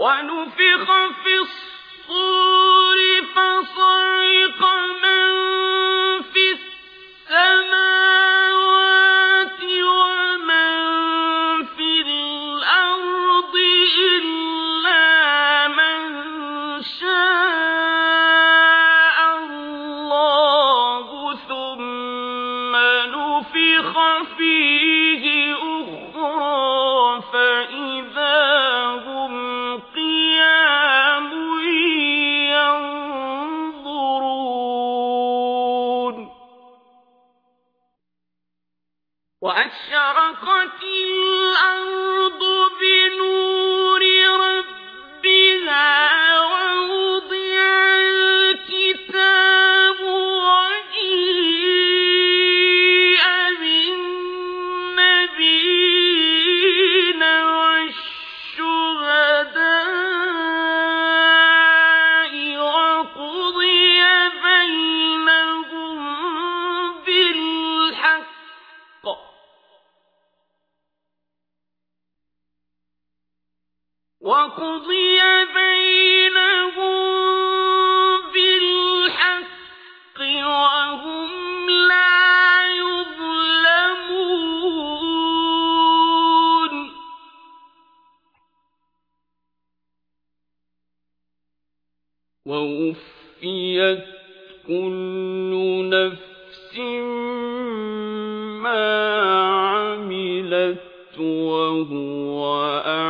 ونفخ في الصور فصعق من في السماوات ومن في الأرض إلا من شاء الله ثم نفخ فيه أخرى وأشرقت الأرض ووفيت كل نفس ما عملت وهو أعلم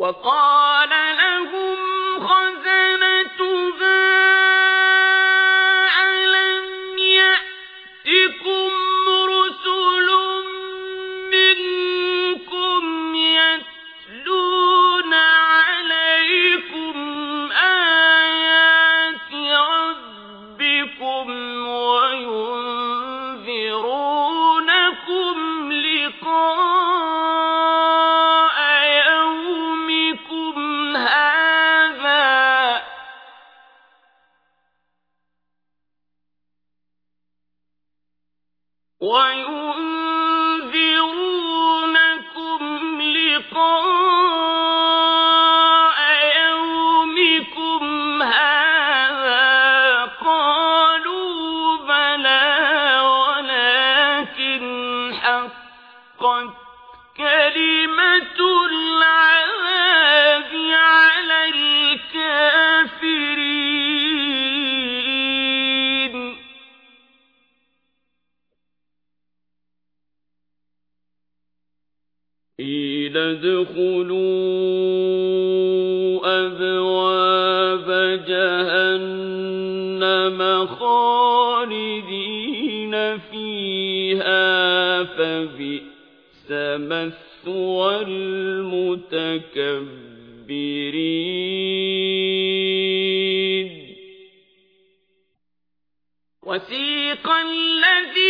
وقال وينذرونكم لقاء يومكم هذا قالوا بلى ولكن حقت كلمة قيل ادخلوا أبواب جهنم خالدين فيها فبئس مثوى المتكبرين. وسيق الذين